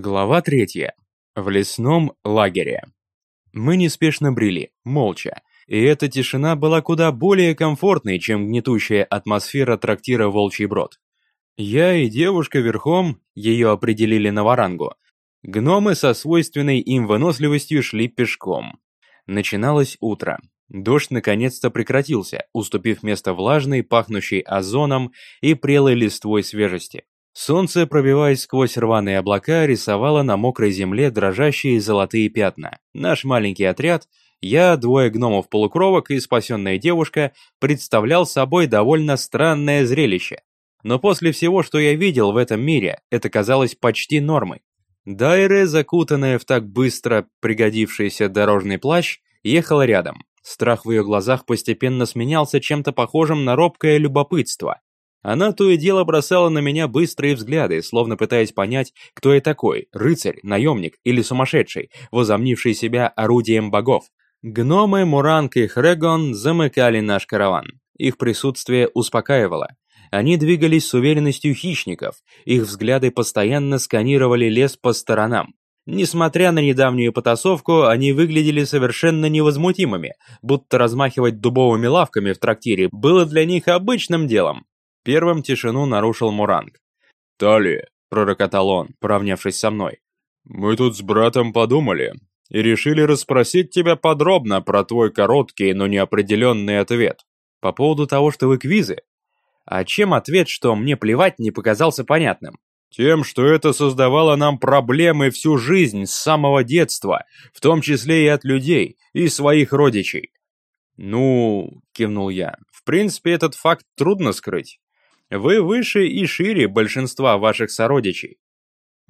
Глава третья. В лесном лагере. Мы неспешно брели, молча, и эта тишина была куда более комфортной, чем гнетущая атмосфера трактира «Волчий брод». Я и девушка верхом, ее определили на варангу. Гномы со свойственной им выносливостью шли пешком. Начиналось утро. Дождь наконец-то прекратился, уступив место влажной, пахнущей озоном и прелой листвой свежести. Солнце, пробиваясь сквозь рваные облака, рисовало на мокрой земле дрожащие золотые пятна. Наш маленький отряд, я, двое гномов-полукровок и спасенная девушка, представлял собой довольно странное зрелище. Но после всего, что я видел в этом мире, это казалось почти нормой. Дайре, закутанная в так быстро пригодившийся дорожный плащ, ехала рядом. Страх в ее глазах постепенно сменялся чем-то похожим на робкое любопытство. Она то и дело бросала на меня быстрые взгляды, словно пытаясь понять, кто я такой, рыцарь, наемник или сумасшедший, возомнивший себя орудием богов. Гномы, Муранг и Хрегон замыкали наш караван. Их присутствие успокаивало. Они двигались с уверенностью хищников, их взгляды постоянно сканировали лес по сторонам. Несмотря на недавнюю потасовку, они выглядели совершенно невозмутимыми, будто размахивать дубовыми лавками в трактире было для них обычным делом. Первым тишину нарушил Муранг. «Тали», — пророкотал он, поравнявшись со мной. «Мы тут с братом подумали и решили расспросить тебя подробно про твой короткий, но неопределенный ответ. По поводу того, что вы квизы? А чем ответ, что мне плевать, не показался понятным? Тем, что это создавало нам проблемы всю жизнь с самого детства, в том числе и от людей, и своих родичей. «Ну...» — кивнул я. «В принципе, этот факт трудно скрыть. Вы выше и шире большинства ваших сородичей.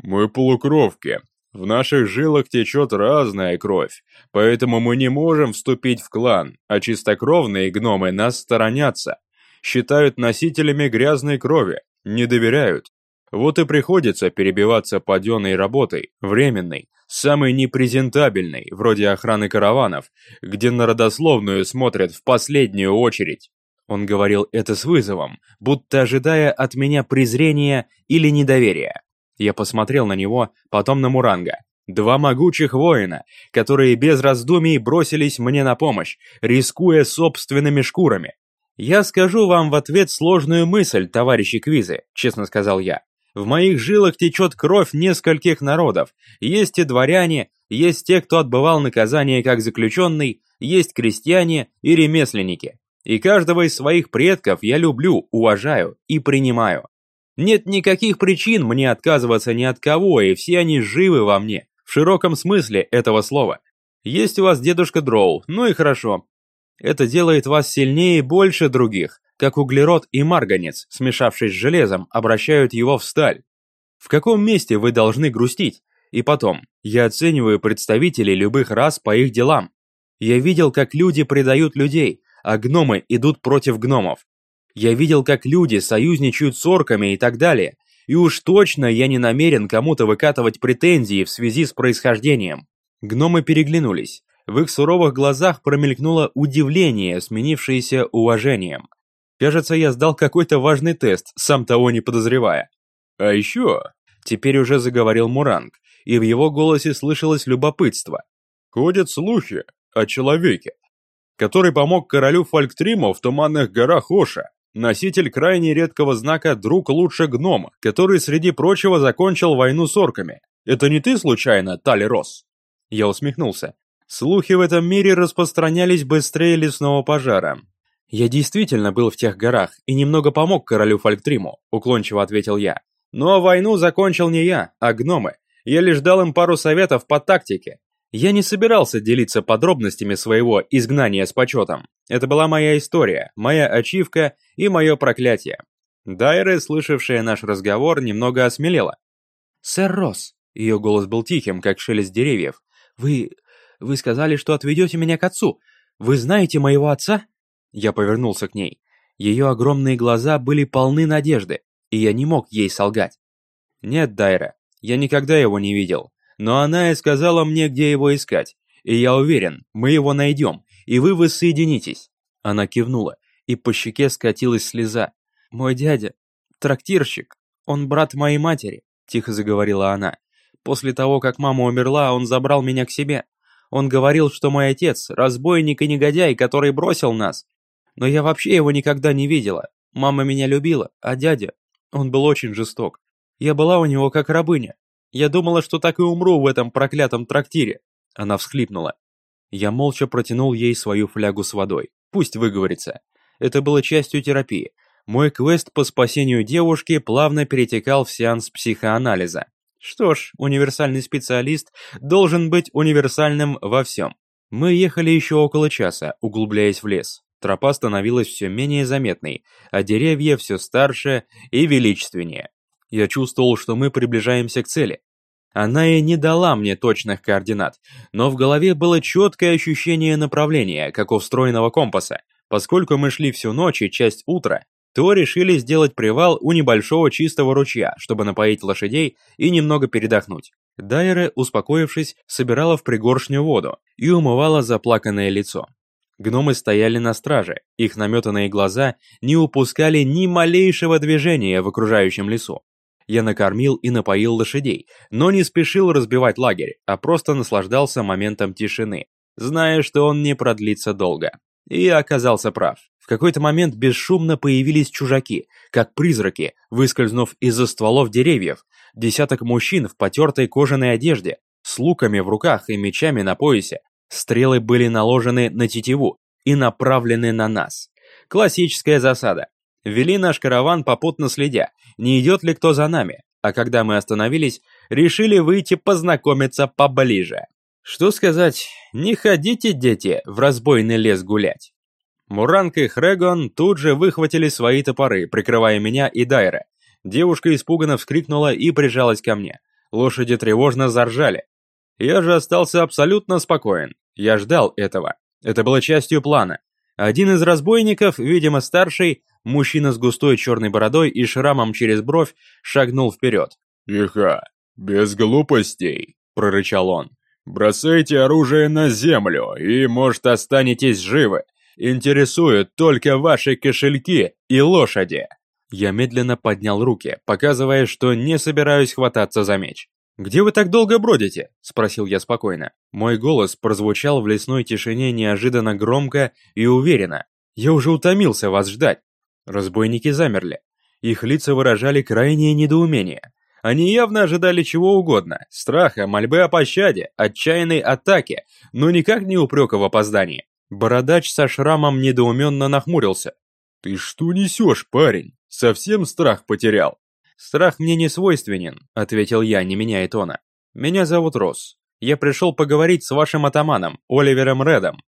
Мы полукровки. В наших жилах течет разная кровь, поэтому мы не можем вступить в клан, а чистокровные гномы нас сторонятся. Считают носителями грязной крови, не доверяют. Вот и приходится перебиваться паденной работой, временной, самой непрезентабельной, вроде охраны караванов, где на родословную смотрят в последнюю очередь. Он говорил это с вызовом, будто ожидая от меня презрения или недоверия. Я посмотрел на него, потом на Муранга. Два могучих воина, которые без раздумий бросились мне на помощь, рискуя собственными шкурами. «Я скажу вам в ответ сложную мысль, товарищи Квизы», — честно сказал я. «В моих жилах течет кровь нескольких народов. Есть и дворяне, есть те, кто отбывал наказание как заключенный, есть крестьяне и ремесленники. И каждого из своих предков я люблю, уважаю и принимаю. Нет никаких причин мне отказываться ни от кого, и все они живы во мне, в широком смысле этого слова. Есть у вас дедушка Дроу, ну и хорошо. Это делает вас сильнее и больше других, как углерод и марганец, смешавшись с железом, обращают его в сталь. В каком месте вы должны грустить? И потом, я оцениваю представителей любых рас по их делам. Я видел, как люди предают людей, а гномы идут против гномов. Я видел, как люди союзничают с орками и так далее, и уж точно я не намерен кому-то выкатывать претензии в связи с происхождением. Гномы переглянулись. В их суровых глазах промелькнуло удивление, сменившееся уважением. Кажется, я сдал какой-то важный тест, сам того не подозревая. А еще, теперь уже заговорил Муранг, и в его голосе слышалось любопытство. Ходят слухи о человеке, который помог королю Фалктриму в туманных горах Оша, носитель крайне редкого знака «Друг лучше гнома», который, среди прочего, закончил войну с орками. Это не ты, случайно, Тали Рос?» Я усмехнулся. Слухи в этом мире распространялись быстрее лесного пожара. «Я действительно был в тех горах и немного помог королю Фалктриму», уклончиво ответил я. «Но войну закончил не я, а гномы. Я лишь дал им пару советов по тактике. Я не собирался делиться подробностями своего изгнания с почетом. Это была моя история, моя ачивка и мое проклятие. Дайра, слышавшая наш разговор, немного осмелела. «Сэр Росс», — ее голос был тихим, как шелест деревьев, «вы... вы сказали, что отведете меня к отцу. Вы знаете моего отца?» Я повернулся к ней. Ее огромные глаза были полны надежды, и я не мог ей солгать. «Нет, Дайра, я никогда его не видел. Но она и сказала мне, где его искать. И я уверен, мы его найдем, и вы воссоединитесь. Она кивнула, и по щеке скатилась слеза. Мой дядя, трактирщик, он брат моей матери, тихо заговорила она. После того, как мама умерла, он забрал меня к себе. Он говорил, что мой отец – разбойник и негодяй, который бросил нас. Но я вообще его никогда не видела. Мама меня любила, а дядя, он был очень жесток. Я была у него как рабыня. Я думала, что так и умру в этом проклятом трактире. Она всхлипнула. Я молча протянул ей свою флягу с водой. Пусть выговорится. Это было частью терапии. Мой квест по спасению девушки плавно перетекал в сеанс психоанализа. Что ж, универсальный специалист должен быть универсальным во всем. Мы ехали еще около часа, углубляясь в лес. Тропа становилась все менее заметной, а деревья все старше и величественнее. Я чувствовал, что мы приближаемся к цели. Она и не дала мне точных координат, но в голове было четкое ощущение направления, как у встроенного компаса. Поскольку мы шли всю ночь и часть утра, то решили сделать привал у небольшого чистого ручья, чтобы напоить лошадей и немного передохнуть. Дайре, успокоившись, собирала в пригоршню воду и умывала заплаканное лицо. Гномы стояли на страже, их наметанные глаза не упускали ни малейшего движения в окружающем лесу. Я накормил и напоил лошадей, но не спешил разбивать лагерь, а просто наслаждался моментом тишины, зная, что он не продлится долго. И оказался прав. В какой-то момент бесшумно появились чужаки, как призраки, выскользнув из-за стволов деревьев. Десяток мужчин в потертой кожаной одежде, с луками в руках и мечами на поясе, Стрелы были наложены на тетиву и направлены на нас. Классическая засада. Вели наш караван попутно следя, не идет ли кто за нами, а когда мы остановились, решили выйти познакомиться поближе. Что сказать, не ходите, дети, в разбойный лес гулять. Муранг и Хрегон тут же выхватили свои топоры, прикрывая меня и Дайра. Девушка испуганно вскрикнула и прижалась ко мне. Лошади тревожно заржали. Я же остался абсолютно спокоен. Я ждал этого. Это было частью плана. Один из разбойников, видимо старший, мужчина с густой черной бородой и шрамом через бровь, шагнул вперед. «Тихо, без глупостей», — прорычал он. «Бросайте оружие на землю, и, может, останетесь живы. Интересуют только ваши кошельки и лошади». Я медленно поднял руки, показывая, что не собираюсь хвататься за меч. «Где вы так долго бродите?» – спросил я спокойно. Мой голос прозвучал в лесной тишине неожиданно громко и уверенно. «Я уже утомился вас ждать». Разбойники замерли. Их лица выражали крайнее недоумение. Они явно ожидали чего угодно – страха, мольбы о пощаде, отчаянной атаки, но никак не упрека в опоздании. Бородач со шрамом недоуменно нахмурился. «Ты что несешь, парень? Совсем страх потерял?» «Страх мне не свойственен», — ответил я, не меняя тона. «Меня зовут Росс. Я пришел поговорить с вашим атаманом, Оливером Редом.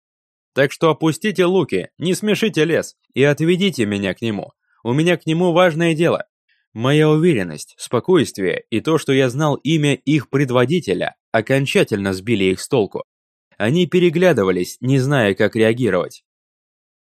Так что опустите луки, не смешите лес и отведите меня к нему. У меня к нему важное дело. Моя уверенность, спокойствие и то, что я знал имя их предводителя, окончательно сбили их с толку. Они переглядывались, не зная, как реагировать.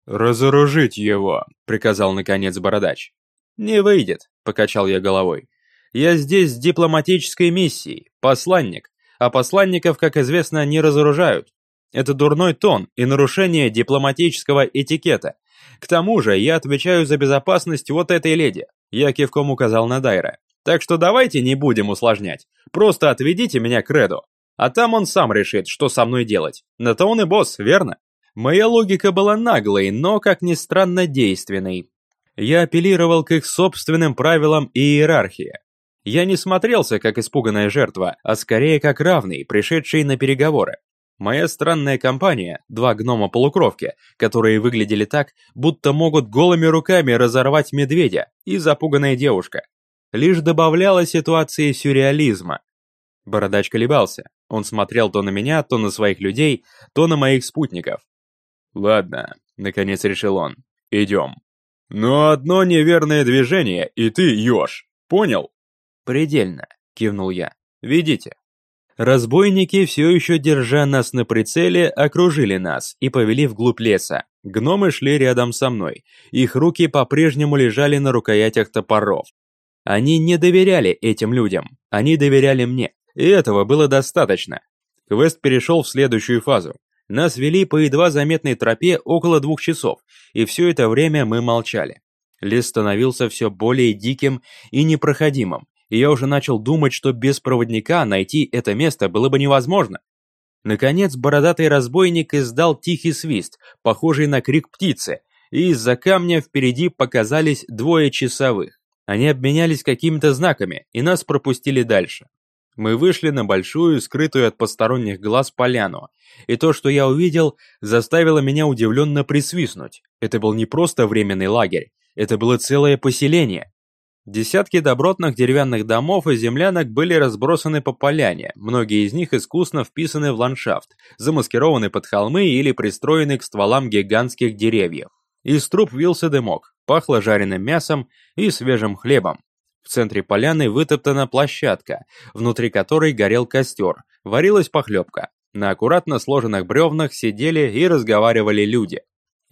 «Разоружить его», — приказал наконец Бородач. «Не выйдет», — покачал я головой. «Я здесь с дипломатической миссией, посланник, а посланников, как известно, не разоружают. Это дурной тон и нарушение дипломатического этикета. К тому же я отвечаю за безопасность вот этой леди», — я кивком указал на Дайра. «Так что давайте не будем усложнять, просто отведите меня к Реду, а там он сам решит, что со мной делать. На то он и босс, верно?» Моя логика была наглой, но, как ни странно, действенной я апеллировал к их собственным правилам и иерархии. Я не смотрелся как испуганная жертва, а скорее как равный, пришедший на переговоры. Моя странная компания, два гнома-полукровки, которые выглядели так, будто могут голыми руками разорвать медведя, и запуганная девушка, лишь добавляла ситуации сюрреализма. Бородач колебался. Он смотрел то на меня, то на своих людей, то на моих спутников. «Ладно», — наконец решил он, — «идем». Но одно неверное движение, и ты ёж. Понял? Предельно, кивнул я. Ведите. Разбойники, все еще держа нас на прицеле, окружили нас и повели вглубь леса. Гномы шли рядом со мной. Их руки по-прежнему лежали на рукоятях топоров. Они не доверяли этим людям, они доверяли мне. И этого было достаточно. Квест перешел в следующую фазу. Нас вели по едва заметной тропе около двух часов, и все это время мы молчали. Лес становился все более диким и непроходимым, и я уже начал думать, что без проводника найти это место было бы невозможно. Наконец, бородатый разбойник издал тихий свист, похожий на крик птицы, и из-за камня впереди показались двое часовых. Они обменялись какими-то знаками, и нас пропустили дальше. Мы вышли на большую, скрытую от посторонних глаз поляну, и то, что я увидел, заставило меня удивленно присвистнуть. Это был не просто временный лагерь, это было целое поселение. Десятки добротных деревянных домов и землянок были разбросаны по поляне, многие из них искусно вписаны в ландшафт, замаскированы под холмы или пристроены к стволам гигантских деревьев. Из труб вился дымок, пахло жареным мясом и свежим хлебом. В центре поляны вытоптана площадка, внутри которой горел костер, варилась похлебка. На аккуратно сложенных бревнах сидели и разговаривали люди.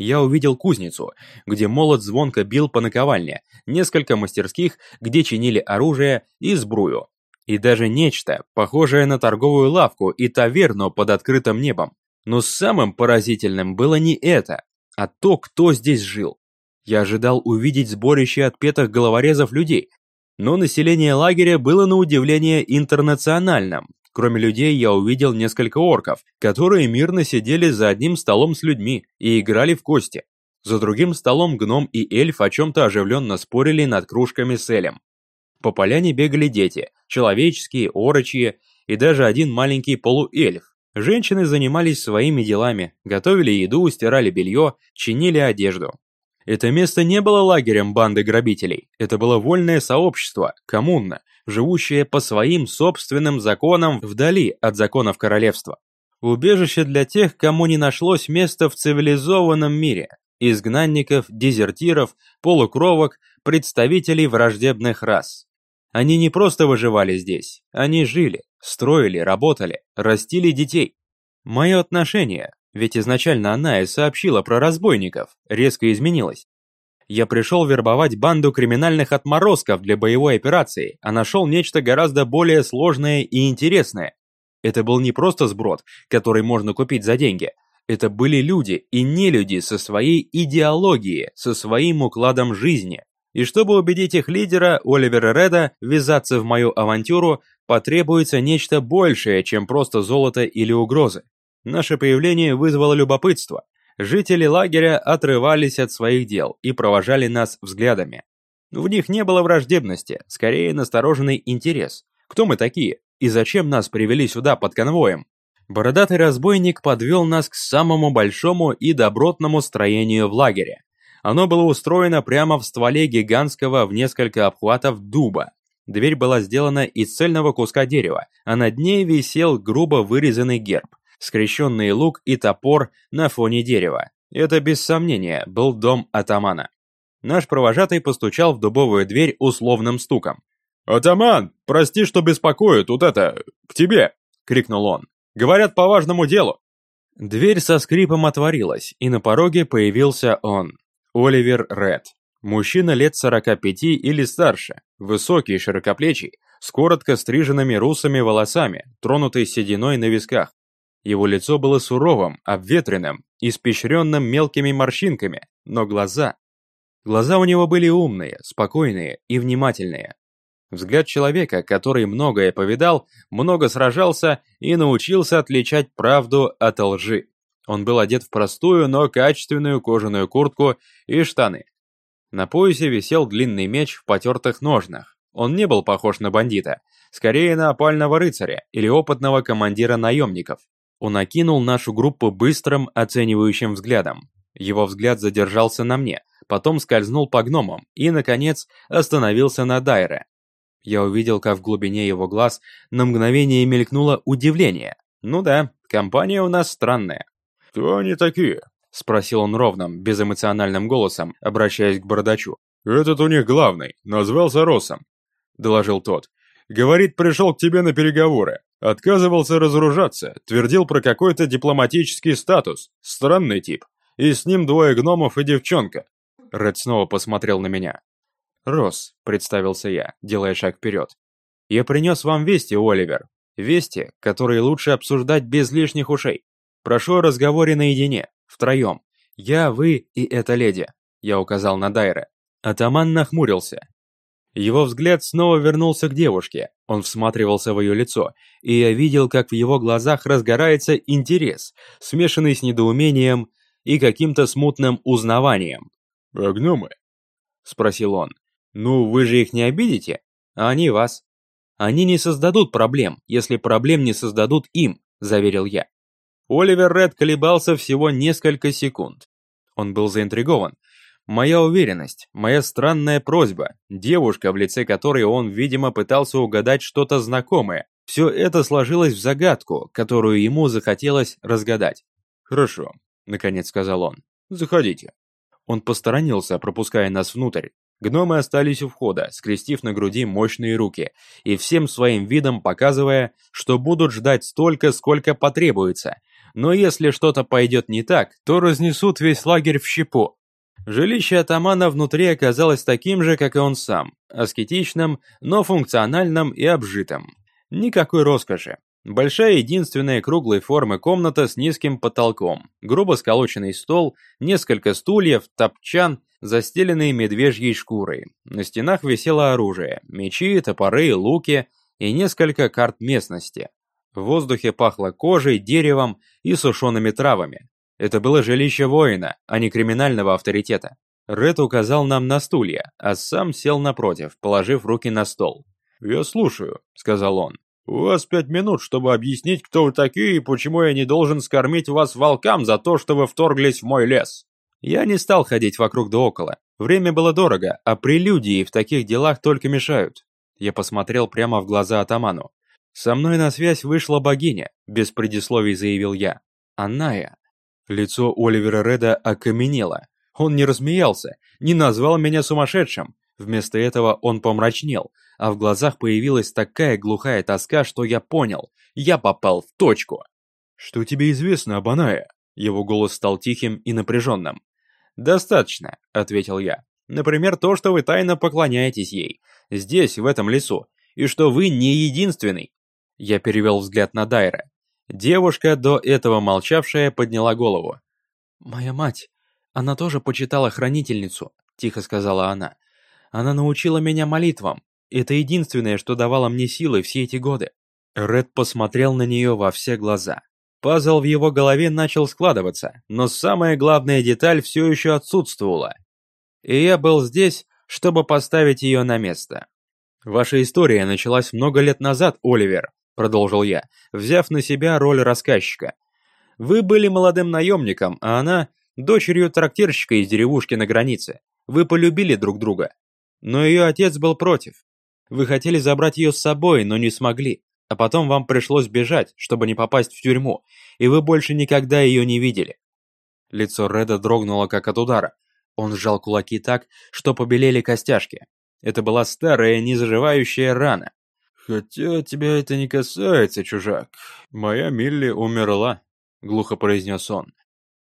Я увидел кузницу, где молот звонко бил по наковальне, несколько мастерских, где чинили оружие и сбрую. И даже нечто, похожее на торговую лавку и таверну под открытым небом. Но самым поразительным было не это, а то, кто здесь жил. Я ожидал увидеть сборище отпетых головорезов людей, но население лагеря было на удивление интернациональным. Кроме людей я увидел несколько орков, которые мирно сидели за одним столом с людьми и играли в кости. За другим столом гном и эльф о чем-то оживленно спорили над кружками с элем. По поляне бегали дети, человеческие, орочьи и даже один маленький полуэльф. Женщины занимались своими делами, готовили еду, стирали белье, чинили одежду. Это место не было лагерем банды грабителей, это было вольное сообщество, коммуна, живущее по своим собственным законам вдали от законов королевства. Убежище для тех, кому не нашлось места в цивилизованном мире, изгнанников, дезертиров, полукровок, представителей враждебных рас. Они не просто выживали здесь, они жили, строили, работали, растили детей. Мое отношение, ведь изначально она и сообщила про разбойников, резко изменилось. Я пришел вербовать банду криминальных отморозков для боевой операции, а нашел нечто гораздо более сложное и интересное. Это был не просто сброд, который можно купить за деньги. Это были люди и не люди со своей идеологией, со своим укладом жизни. И чтобы убедить их лидера, Оливера Реда, ввязаться в мою авантюру, потребуется нечто большее, чем просто золото или угрозы. Наше появление вызвало любопытство. Жители лагеря отрывались от своих дел и провожали нас взглядами. В них не было враждебности, скорее настороженный интерес. Кто мы такие? И зачем нас привели сюда под конвоем? Бородатый разбойник подвел нас к самому большому и добротному строению в лагере. Оно было устроено прямо в стволе гигантского в несколько обхватов дуба. Дверь была сделана из цельного куска дерева, а над ней висел грубо вырезанный герб скрещенный лук и топор на фоне дерева. Это, без сомнения, был дом атамана. Наш провожатый постучал в дубовую дверь условным стуком. «Атаман, прости, что беспокою, тут это... к тебе!» — крикнул он. «Говорят, по важному делу!» Дверь со скрипом отворилась, и на пороге появился он, Оливер Ред. Мужчина лет 45 или старше, высокий, широкоплечий, с коротко стриженными русыми волосами, тронутый сединой на висках. Его лицо было суровым, обветренным, испещренным мелкими морщинками, но глаза... Глаза у него были умные, спокойные и внимательные. Взгляд человека, который многое повидал, много сражался и научился отличать правду от лжи. Он был одет в простую, но качественную кожаную куртку и штаны. На поясе висел длинный меч в потертых ножнах. Он не был похож на бандита, скорее на опального рыцаря или опытного командира наемников. Он окинул нашу группу быстрым, оценивающим взглядом. Его взгляд задержался на мне, потом скользнул по гномам и, наконец, остановился на Дайре. Я увидел, как в глубине его глаз на мгновение мелькнуло удивление. Ну да, компания у нас странная. «Кто они такие?» — спросил он ровным, безэмоциональным голосом, обращаясь к бородачу. «Этот у них главный, назвался Росом», — доложил тот. «Говорит, пришел к тебе на переговоры. Отказывался разоружаться, твердил про какой-то дипломатический статус. Странный тип. И с ним двое гномов и девчонка. Ред снова посмотрел на меня. «Рос», — представился я, делая шаг вперед. «Я принес вам вести, Оливер. Вести, которые лучше обсуждать без лишних ушей. Прошу о разговоре наедине, втроем. Я, вы и эта леди», — я указал на Дайре. Атаман нахмурился. Его взгляд снова вернулся к девушке, он всматривался в ее лицо, и я видел, как в его глазах разгорается интерес, смешанный с недоумением и каким-то смутным узнаванием. «А гномы?» — спросил он. «Ну, вы же их не обидите, а они вас. Они не создадут проблем, если проблем не создадут им», — заверил я. Оливер Ред колебался всего несколько секунд. Он был заинтригован, Моя уверенность, моя странная просьба, девушка, в лице которой он, видимо, пытался угадать что-то знакомое, все это сложилось в загадку, которую ему захотелось разгадать. «Хорошо», — наконец сказал он. «Заходите». Он посторонился, пропуская нас внутрь. Гномы остались у входа, скрестив на груди мощные руки, и всем своим видом показывая, что будут ждать столько, сколько потребуется. Но если что-то пойдет не так, то разнесут весь лагерь в щепу. Жилище атамана внутри оказалось таким же, как и он сам, аскетичным, но функциональным и обжитым. Никакой роскоши. Большая единственная круглой формы комната с низким потолком, грубо сколоченный стол, несколько стульев, топчан, застеленный медвежьей шкурой. На стенах висело оружие, мечи, топоры, луки и несколько карт местности. В воздухе пахло кожей, деревом и сушеными травами. Это было жилище воина, а не криминального авторитета. Ред указал нам на стулья, а сам сел напротив, положив руки на стол. «Я слушаю», — сказал он. «У вас пять минут, чтобы объяснить, кто вы такие и почему я не должен скормить вас волкам за то, что вы вторглись в мой лес». Я не стал ходить вокруг да около. Время было дорого, а прелюдии в таких делах только мешают. Я посмотрел прямо в глаза атаману. «Со мной на связь вышла богиня», — без предисловий заявил я. «Анная». Лицо Оливера Реда окаменело. Он не рассмеялся, не назвал меня сумасшедшим. Вместо этого он помрачнел, а в глазах появилась такая глухая тоска, что я понял, я попал в точку. «Что тебе известно об Анае?» Его голос стал тихим и напряженным. «Достаточно», — ответил я. «Например, то, что вы тайно поклоняетесь ей, здесь, в этом лесу, и что вы не единственный». Я перевел взгляд на Дайра. Девушка, до этого молчавшая, подняла голову. «Моя мать, она тоже почитала хранительницу», — тихо сказала она. «Она научила меня молитвам. Это единственное, что давало мне силы все эти годы». Ред посмотрел на нее во все глаза. Пазл в его голове начал складываться, но самая главная деталь все еще отсутствовала. И я был здесь, чтобы поставить ее на место. Ваша история началась много лет назад, Оливер, — продолжил я, взяв на себя роль рассказчика. «Вы были молодым наемником, а она — дочерью трактирщика из деревушки на границе. Вы полюбили друг друга. Но ее отец был против. Вы хотели забрать ее с собой, но не смогли. А потом вам пришлось бежать, чтобы не попасть в тюрьму, и вы больше никогда ее не видели». Лицо Реда дрогнуло как от удара. Он сжал кулаки так, что побелели костяшки. Это была старая, незаживающая рана. «Хотя тебя это не касается, чужак. Моя Милли умерла», — глухо произнес он.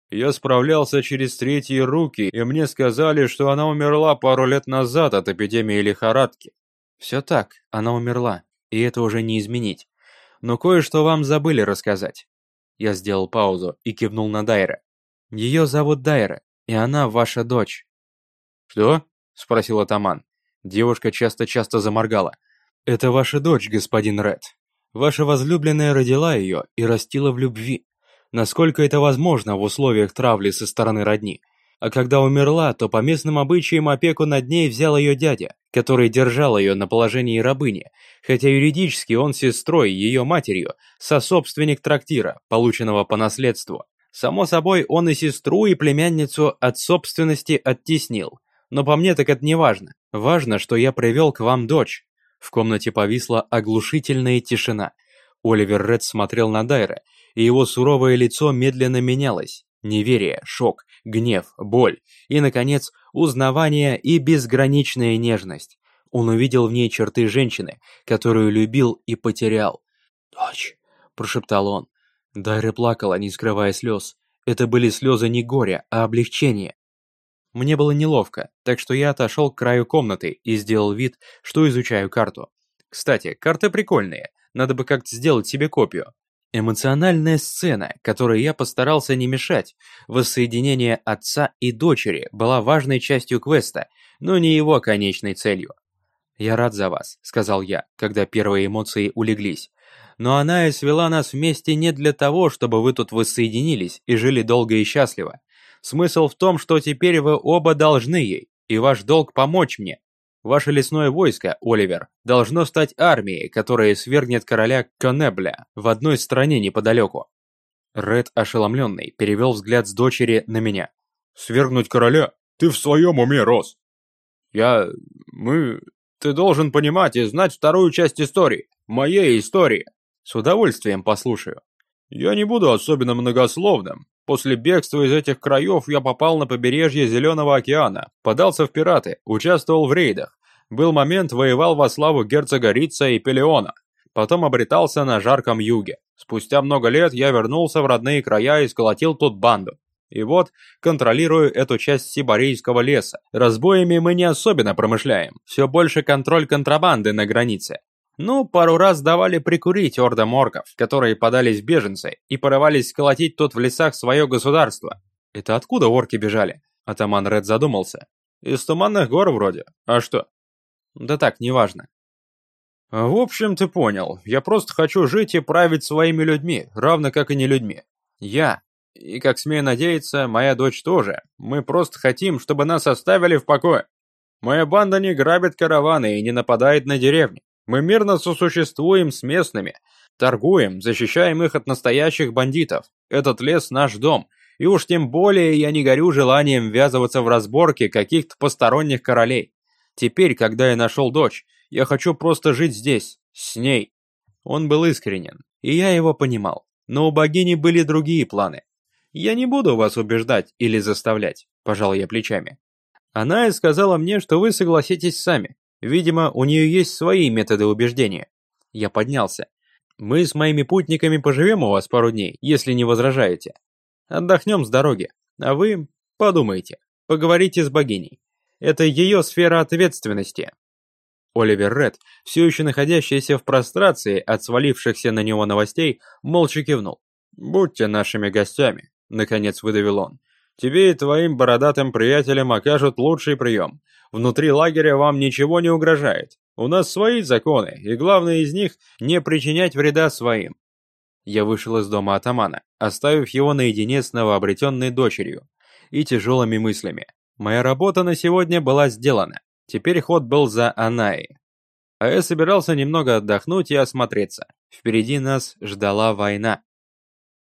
«Я справлялся через третьи руки, и мне сказали, что она умерла пару лет назад от эпидемии лихорадки». «Все так, она умерла, и это уже не изменить. Но кое-что вам забыли рассказать». Я сделал паузу и кивнул на Дайра. «Ее зовут Дайра, и она ваша дочь». «Что?» — спросил атаман. Девушка часто-часто заморгала. «Это ваша дочь, господин Ред. Ваша возлюбленная родила ее и растила в любви. Насколько это возможно в условиях травли со стороны родни. А когда умерла, то по местным обычаям опеку над ней взял ее дядя, который держал ее на положении рабыни, хотя юридически он сестрой, ее матерью, сособственник трактира, полученного по наследству. Само собой, он и сестру, и племянницу от собственности оттеснил. Но по мне так это не важно. Важно, что я привел к вам дочь, в комнате повисла оглушительная тишина. Оливер Ред смотрел на Дайра, и его суровое лицо медленно менялось. Неверие, шок, гнев, боль и, наконец, узнавание и безграничная нежность. Он увидел в ней черты женщины, которую любил и потерял. «Дочь», — прошептал он. Дайра плакала, не скрывая слез. Это были слезы не горя, а облегчения. Мне было неловко, так что я отошел к краю комнаты и сделал вид, что изучаю карту. Кстати, карты прикольные, надо бы как-то сделать себе копию. Эмоциональная сцена, которой я постарался не мешать, воссоединение отца и дочери была важной частью квеста, но не его конечной целью. «Я рад за вас», — сказал я, когда первые эмоции улеглись. «Но она и свела нас вместе не для того, чтобы вы тут воссоединились и жили долго и счастливо. Смысл в том, что теперь вы оба должны ей, и ваш долг помочь мне. Ваше лесное войско, Оливер, должно стать армией, которая свергнет короля Конебля в одной стране неподалеку». Ред, ошеломленный, перевел взгляд с дочери на меня. «Свергнуть короля? Ты в своем уме, Рос?» «Я... мы... Ты должен понимать и знать вторую часть истории. Моей истории. С удовольствием послушаю. Я не буду особенно многословным. После бегства из этих краев я попал на побережье Зеленого океана, подался в пираты, участвовал в рейдах. Был момент, воевал во славу герцога Рица и Пелеона. Потом обретался на жарком юге. Спустя много лет я вернулся в родные края и сколотил тут банду. И вот, контролирую эту часть сибарийского леса. Разбоями мы не особенно промышляем. Все больше контроль контрабанды на границе. Ну, пару раз давали прикурить орда морков, которые подались беженцы и порывались сколотить тут в лесах свое государство. Это откуда орки бежали? Атаман Ред задумался. Из туманных гор вроде. А что? Да так, неважно. В общем, ты понял. Я просто хочу жить и править своими людьми, равно как и не людьми. Я и, как смею надеяться, моя дочь тоже. Мы просто хотим, чтобы нас оставили в покое. Моя банда не грабит караваны и не нападает на деревни. Мы мирно сосуществуем с местными, торгуем, защищаем их от настоящих бандитов. Этот лес наш дом, и уж тем более я не горю желанием ввязываться в разборки каких-то посторонних королей. Теперь, когда я нашел дочь, я хочу просто жить здесь, с ней. Он был искренен, и я его понимал. Но у богини были другие планы. «Я не буду вас убеждать или заставлять», – пожал я плечами. Она и сказала мне, что вы согласитесь сами. Видимо, у нее есть свои методы убеждения. Я поднялся. Мы с моими путниками поживем у вас пару дней, если не возражаете. Отдохнем с дороги. А вы подумайте, поговорите с богиней. Это ее сфера ответственности. Оливер Ред, все еще находящийся в прострации от свалившихся на него новостей, молча кивнул. «Будьте нашими гостями. Наконец выдавил он. Тебе и твоим бородатым приятелям окажут лучший прием. Внутри лагеря вам ничего не угрожает. У нас свои законы, и главное из них – не причинять вреда своим. Я вышел из дома атамана, оставив его наедине с новообретенной дочерью и тяжелыми мыслями. Моя работа на сегодня была сделана. Теперь ход был за Анаи. А я собирался немного отдохнуть и осмотреться. Впереди нас ждала война.